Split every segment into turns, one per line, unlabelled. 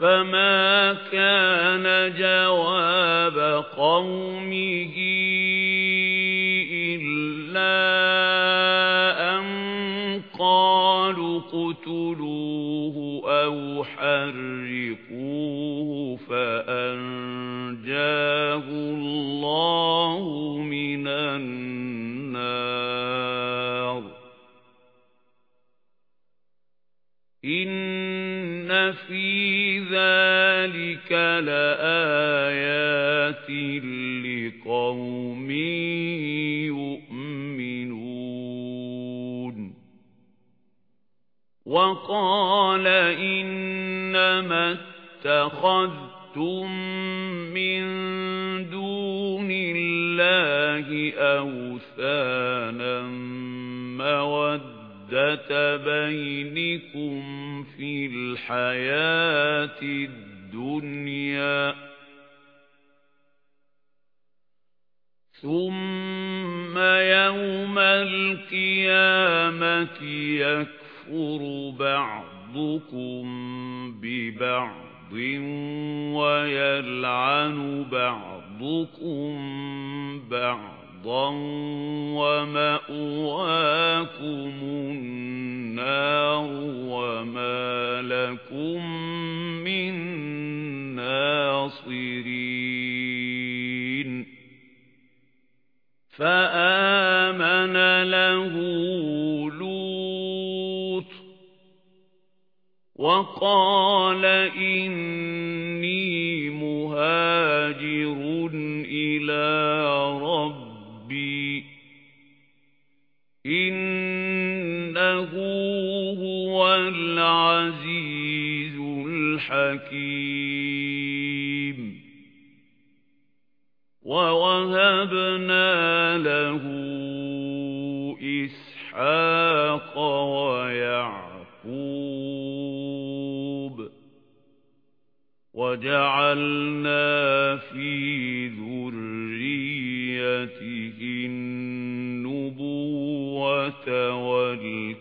فما كان جواب قومه إلا أن قالوا قتلوه أو حرقوه فأنجاه الله إن في ذلك لآيات لقوم يؤمنون وقال إنما اتخذتم من دون الله أوثانا مودة بَيْنِكُمْ فِي الْحَيَاةِ الدُّنْيَا. ثُمَّ يَوْمَ الْقِيَامَةِ يَكْفُرُ بَعْضُكُمْ بِبَعْضٍ وَيَلْعَنُ بَعْضُكُمْ بَعْضًا وَمَأْوَاكُمُ النَّارُ. لَكُمْ مِنْ نَاصِرِينَ فَآمَنَ لَهُ لُوطٌ وَقَالَ إِنِّي مُهَاجِرٌ إِلَى رَبِّي إنه هو العزيز الحكيم. ووهبنا له إسحاق ويعقوب. وجعلنا في ذريته النبوة والكتاب.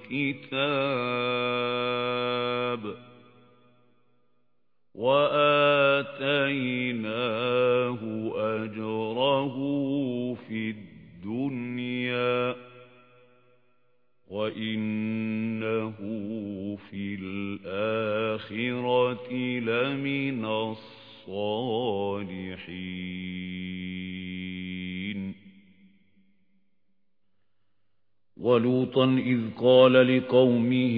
وآتيناه أجره في الدنيا وَإِنَّهُ فِي الْآخِرَةِ لَمِنَ الصَّالِحِينَ وَلُوطًا إِذْ قَالَ لِقَوْمِهِ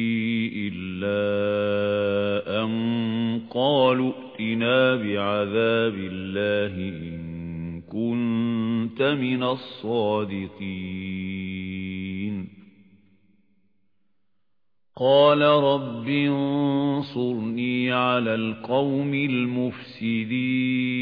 إِلَّا أَن قَالُوا ائْتِنَا بِعَذَابِ اللَّهِ إِن كُنتَ مِنَ الصَّادِقِينَ قال رب انصرني على القوم المفسدين